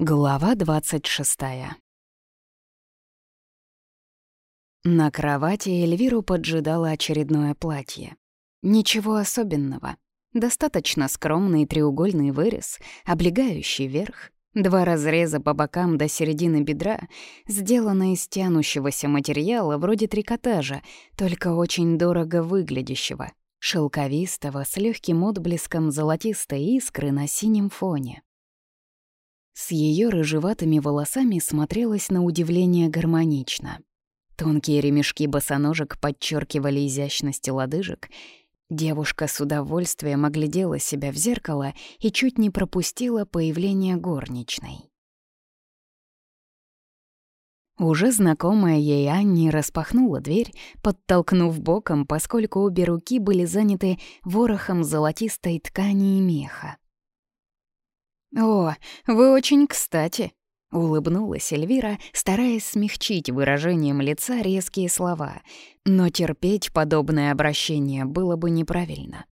Глава двадцать шестая. На кровати Эльвиру поджидало очередное платье. Ничего особенного. Достаточно скромный треугольный вырез, облегающий верх, два разреза по бокам до середины бедра, сделано из тянущегося материала вроде трикотажа, только очень дорого выглядящего, шелковистого с легким отблеском золотистой искры на синем фоне. С ее рыжеватыми волосами смотрелась на удивление гармонично. Тонкие ремешки босоножек подчеркивали изящность лодыжек. Девушка с удовольствием оглядела себя в зеркало и чуть не пропустила появление горничной. Уже знакомая ей Анни распахнула дверь, подтолкнув боком, поскольку обе руки были заняты ворохом золотистой ткани и меха. «О, вы очень кстати», — улыбнулась Эльвира, стараясь смягчить выражением лица резкие слова, но терпеть подобное обращение было бы неправильно.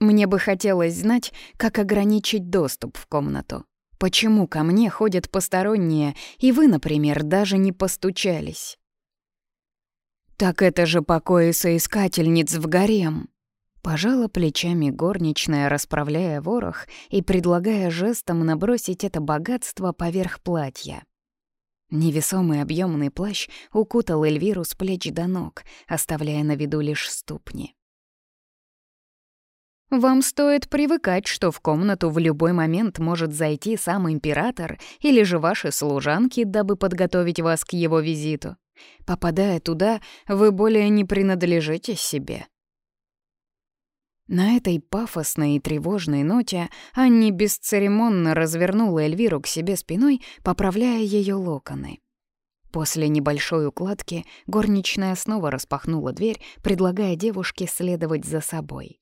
«Мне бы хотелось знать, как ограничить доступ в комнату. Почему ко мне ходят посторонние, и вы, например, даже не постучались?» «Так это же покои соискательниц в гарем», Пожала плечами горничная, расправляя ворох и предлагая жестом набросить это богатство поверх платья. Невесомый объемный плащ укутал Эльвиру с плеч до ног, оставляя на виду лишь ступни. «Вам стоит привыкать, что в комнату в любой момент может зайти сам император или же ваши служанки, дабы подготовить вас к его визиту. Попадая туда, вы более не принадлежите себе», на этой пафосной и тревожной ноте Анни бесцеремонно развернула Эльвиру к себе спиной, поправляя ее локоны. После небольшой укладки горничная снова распахнула дверь, предлагая девушке следовать за собой.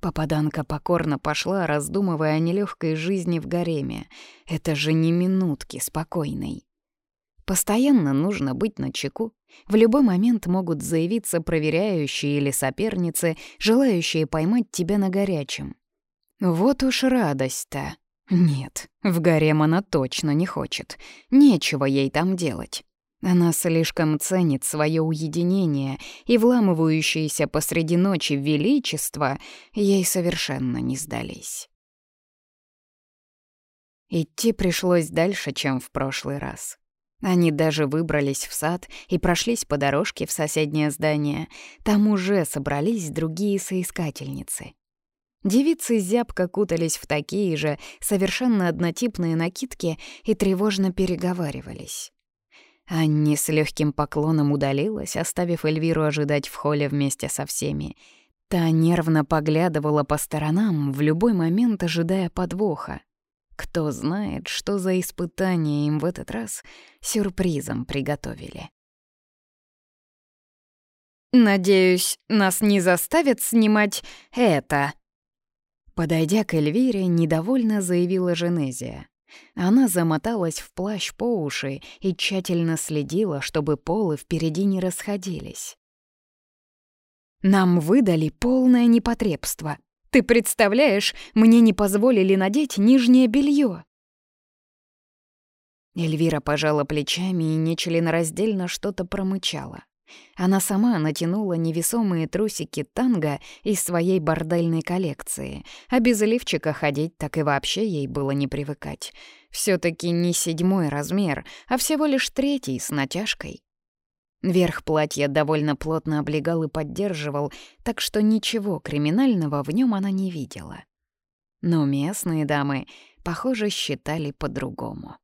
Попаданка покорно пошла, раздумывая о нелегкой жизни в гареме. Это же не минутки спокойной. Постоянно нужно быть начеку. В любой момент могут заявиться проверяющие или соперницы, желающие поймать тебя на горячем. Вот уж радость-то. Нет, в гарем она точно не хочет. Нечего ей там делать. Она слишком ценит свое уединение, и вламывающиеся посреди ночи величество ей совершенно не сдались. Идти пришлось дальше, чем в прошлый раз. Они даже выбрались в сад и прошлись по дорожке в соседнее здание. Там уже собрались другие соискательницы. Девицы зябко кутались в такие же, совершенно однотипные накидки и тревожно переговаривались. Анни с легким поклоном удалилась, оставив Эльвиру ожидать в холле вместе со всеми. Та нервно поглядывала по сторонам, в любой момент ожидая подвоха. Кто знает, что за испытание им в этот раз сюрпризом приготовили. «Надеюсь, нас не заставят снимать это?» Подойдя к Эльвире, недовольно заявила Женезия. Она замоталась в плащ по уши и тщательно следила, чтобы полы впереди не расходились. «Нам выдали полное непотребство. Ты представляешь, мне не позволили надеть нижнее белье. Эльвира пожала плечами и нечленораздельно что-то промычала. Она сама натянула невесомые трусики танго из своей бордельной коллекции, а без лифчика ходить так и вообще ей было не привыкать. все таки не седьмой размер, а всего лишь третий с натяжкой. Верх платья довольно плотно облегал и поддерживал, так что ничего криминального в нем она не видела. Но местные дамы, похоже, считали по-другому.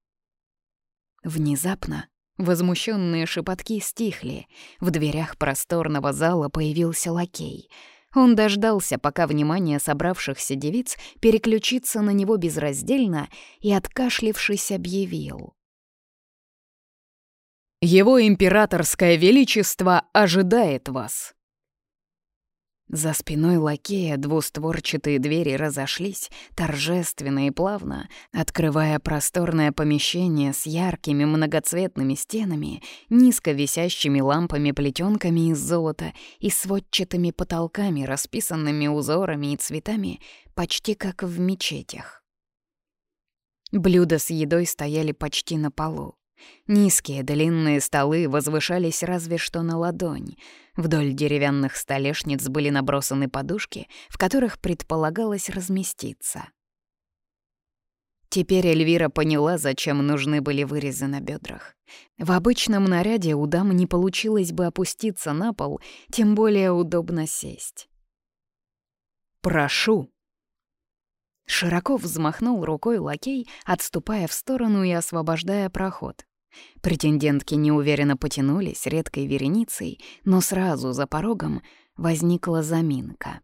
Внезапно возмущенные шепотки стихли. В дверях просторного зала появился лакей. Он дождался, пока внимание собравшихся девиц переключится на него безраздельно и, откашлившись, объявил. Его императорское величество ожидает вас». За спиной лакея двустворчатые двери разошлись, торжественно и плавно, открывая просторное помещение с яркими многоцветными стенами, низко висящими лампами-плетенками из золота и сводчатыми потолками, расписанными узорами и цветами, почти как в мечетях. Блюда с едой стояли почти на полу. Низкие длинные столы возвышались разве что на ладонь. Вдоль деревянных столешниц были набросаны подушки, в которых предполагалось разместиться. Теперь Эльвира поняла, зачем нужны были вырезы на бедрах. В обычном наряде у дам не получилось бы опуститься на пол, тем более удобно сесть. «Прошу!» Широко взмахнул рукой лакей, отступая в сторону и освобождая проход. Претендентки неуверенно потянулись редкой вереницей, но сразу за порогом возникла заминка.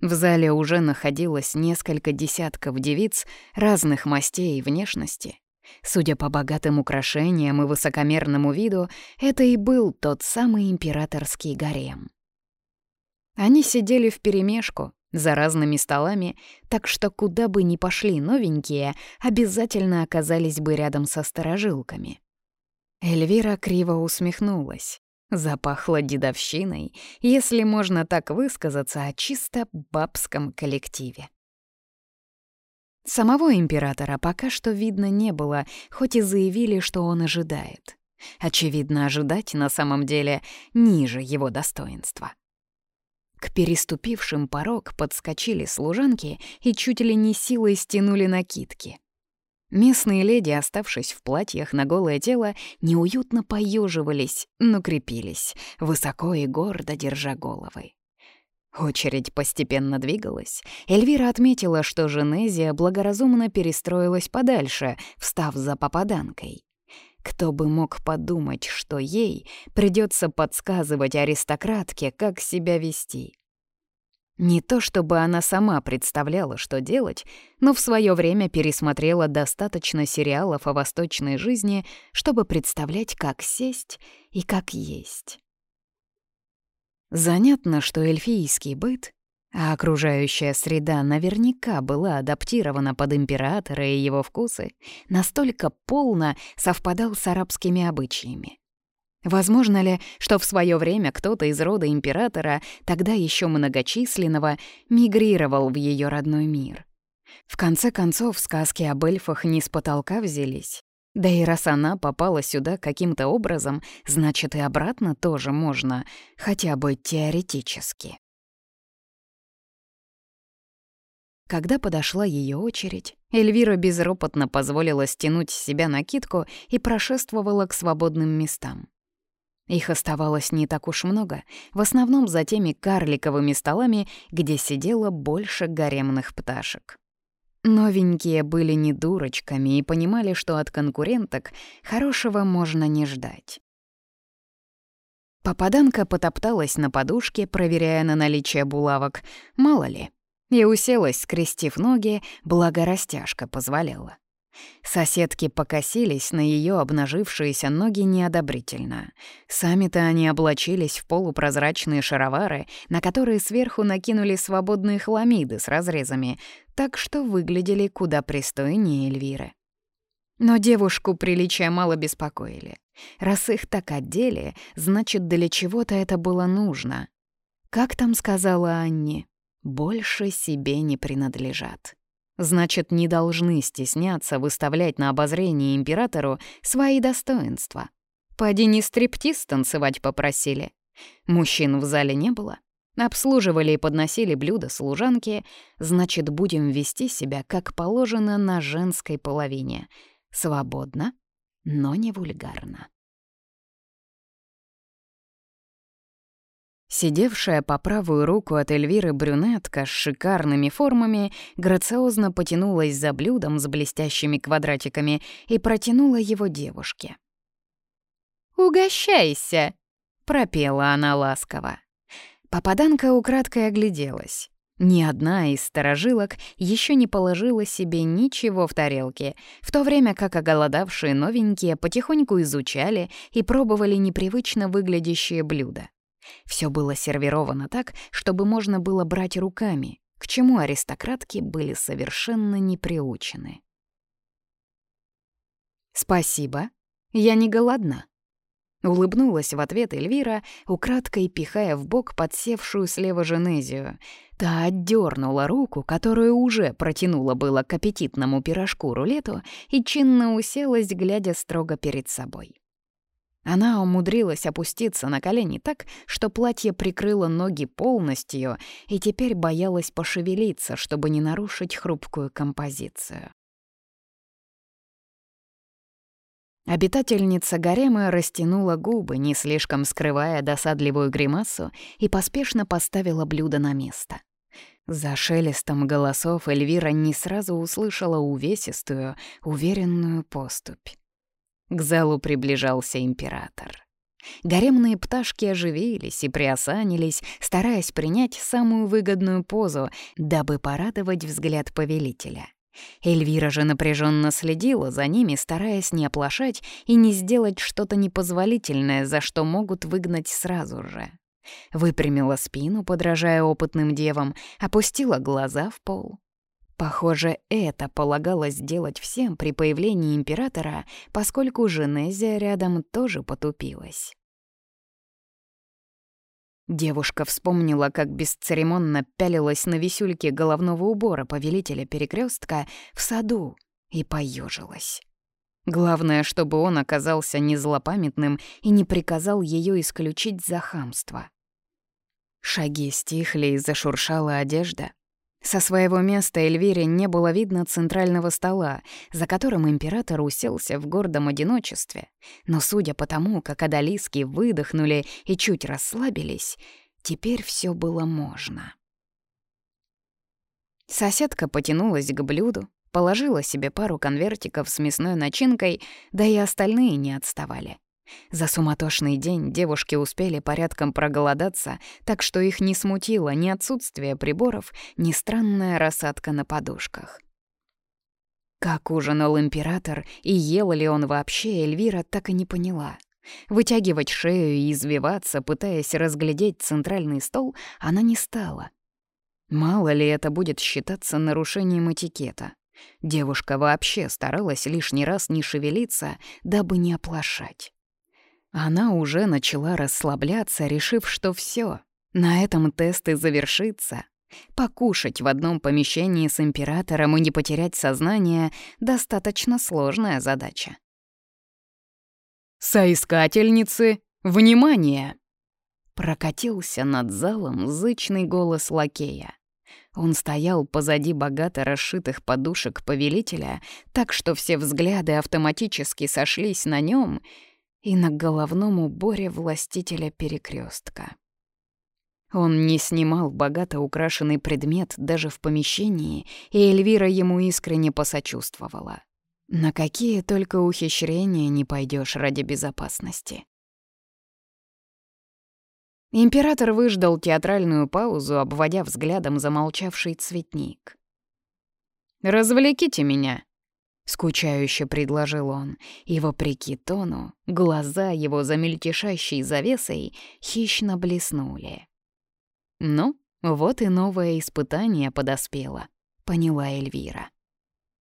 В зале уже находилось несколько десятков девиц разных мастей и внешности. Судя по богатым украшениям и высокомерному виду, это и был тот самый императорский гарем. Они сидели вперемешку, за разными столами, так что куда бы ни пошли новенькие, обязательно оказались бы рядом со сторожилками. Эльвира криво усмехнулась. Запахло дедовщиной, если можно так высказаться о чисто бабском коллективе. Самого императора пока что видно не было, хоть и заявили, что он ожидает. Очевидно, ожидать на самом деле ниже его достоинства. К переступившим порог подскочили служанки и чуть ли не силой стянули накидки. Местные леди, оставшись в платьях на голое тело, неуютно поеживались, но крепились, высоко и гордо держа головы. Очередь постепенно двигалась. Эльвира отметила, что Женезия благоразумно перестроилась подальше, встав за попаданкой. Кто бы мог подумать, что ей придется подсказывать аристократке, как себя вести. Не то чтобы она сама представляла, что делать, но в свое время пересмотрела достаточно сериалов о восточной жизни, чтобы представлять, как сесть и как есть. Занятно, что эльфийский быт а окружающая среда наверняка была адаптирована под императора и его вкусы, настолько полно совпадал с арабскими обычаями. Возможно ли, что в свое время кто-то из рода императора, тогда еще многочисленного, мигрировал в ее родной мир? В конце концов, сказки об эльфах не с потолка взялись. Да и раз она попала сюда каким-то образом, значит и обратно тоже можно, хотя бы теоретически. Когда подошла ее очередь, Эльвира безропотно позволила стянуть с себя накидку и прошествовала к свободным местам. Их оставалось не так уж много, в основном за теми карликовыми столами, где сидело больше гаремных пташек. Новенькие были не дурочками и понимали, что от конкуренток хорошего можно не ждать. Попаданка потопталась на подушке, проверяя на наличие булавок. Мало ли, и уселась, скрестив ноги, благо растяжка позволяла. Соседки покосились на ее обнажившиеся ноги неодобрительно. Сами-то они облачились в полупрозрачные шаровары, на которые сверху накинули свободные хламиды с разрезами, так что выглядели куда пристойнее Эльвиры. Но девушку приличия мало беспокоили. Раз их так одели, значит, для чего-то это было нужно. Как там сказала Анне? Больше себе не принадлежат. Значит, не должны стесняться выставлять на обозрение императору свои достоинства. Поди не стриптиз танцевать попросили. Мужчин в зале не было. Обслуживали и подносили блюда служанки, значит, будем вести себя, как положено, на женской половине. Свободно, но не вульгарно. Сидевшая по правую руку от Эльвиры брюнетка с шикарными формами грациозно потянулась за блюдом с блестящими квадратиками и протянула его девушке. «Угощайся!» — пропела она ласково. Попаданка украдкой огляделась. Ни одна из сторожилок еще не положила себе ничего в тарелке, в то время как оголодавшие новенькие потихоньку изучали и пробовали непривычно выглядящие блюда. Все было сервировано так, чтобы можно было брать руками, к чему аристократки были совершенно не приучены. «Спасибо, я не голодна». Улыбнулась в ответ Эльвира, украдкой пихая в бок подсевшую слева Женезию. Та отдернула руку, которую уже протянула было к аппетитному пирожку-рулету, и чинно уселась, глядя строго перед собой. Она умудрилась опуститься на колени так, что платье прикрыло ноги полностью, и теперь боялась пошевелиться, чтобы не нарушить хрупкую композицию. Обитательница гарема растянула губы, не слишком скрывая досадливую гримасу, и поспешно поставила блюдо на место. За шелестом голосов Эльвира не сразу услышала увесистую, уверенную поступь. К залу приближался император. Гаремные пташки оживились и приосанились, стараясь принять самую выгодную позу, дабы порадовать взгляд повелителя. Эльвира же напряженно следила за ними, стараясь не оплошать и не сделать что-то непозволительное, за что могут выгнать сразу же. Выпрямила спину, подражая опытным девам, опустила глаза в пол. Похоже, это полагалось делать всем при появлении императора, поскольку Женезия рядом тоже потупилась. Девушка вспомнила, как бесцеремонно пялилась на висюльке головного убора повелителя перекрестка в саду и поежилась. Главное, чтобы он оказался не злопамятным и не приказал ее исключить за хамство. Шаги стихли и зашуршала одежда. Со своего места Эльвире не было видно центрального стола, за которым император уселся в гордом одиночестве. Но судя по тому, как одолиски выдохнули и чуть расслабились, теперь все было можно. Соседка потянулась к блюду, положила себе пару конвертиков с мясной начинкой, да и остальные не отставали. За суматошный день девушки успели порядком проголодаться, так что их не смутило ни отсутствие приборов, ни странная рассадка на подушках. Как ужинал император и ел ли он вообще, Эльвира так и не поняла. Вытягивать шею и извиваться, пытаясь разглядеть центральный стол, она не стала. Мало ли это будет считаться нарушением этикета. Девушка вообще старалась лишний раз не шевелиться, дабы не оплошать. Она уже начала расслабляться, решив, что все, на этом тест и завершится. Покушать в одном помещении с императором и не потерять сознание — достаточно сложная задача. «Соискательницы, внимание!» Прокатился над залом зычный голос лакея. Он стоял позади богато расшитых подушек повелителя, так что все взгляды автоматически сошлись на нем — и на головном уборе властителя перекрестка. Он не снимал богато украшенный предмет даже в помещении, и Эльвира ему искренне посочувствовала. На какие только ухищрения не пойдешь ради безопасности. Император выждал театральную паузу, обводя взглядом замолчавший цветник. «Развлеките меня», — скучающе предложил он, и, вопреки тону, глаза его за мельтешащей завесой хищно блеснули. «Ну, вот и новое испытание подоспело», — поняла Эльвира.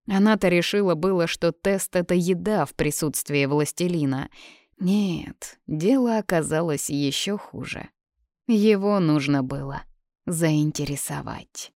Она-то решила было, что тест — это еда в присутствии властелина. Нет, дело оказалось еще хуже. Его нужно было заинтересовать.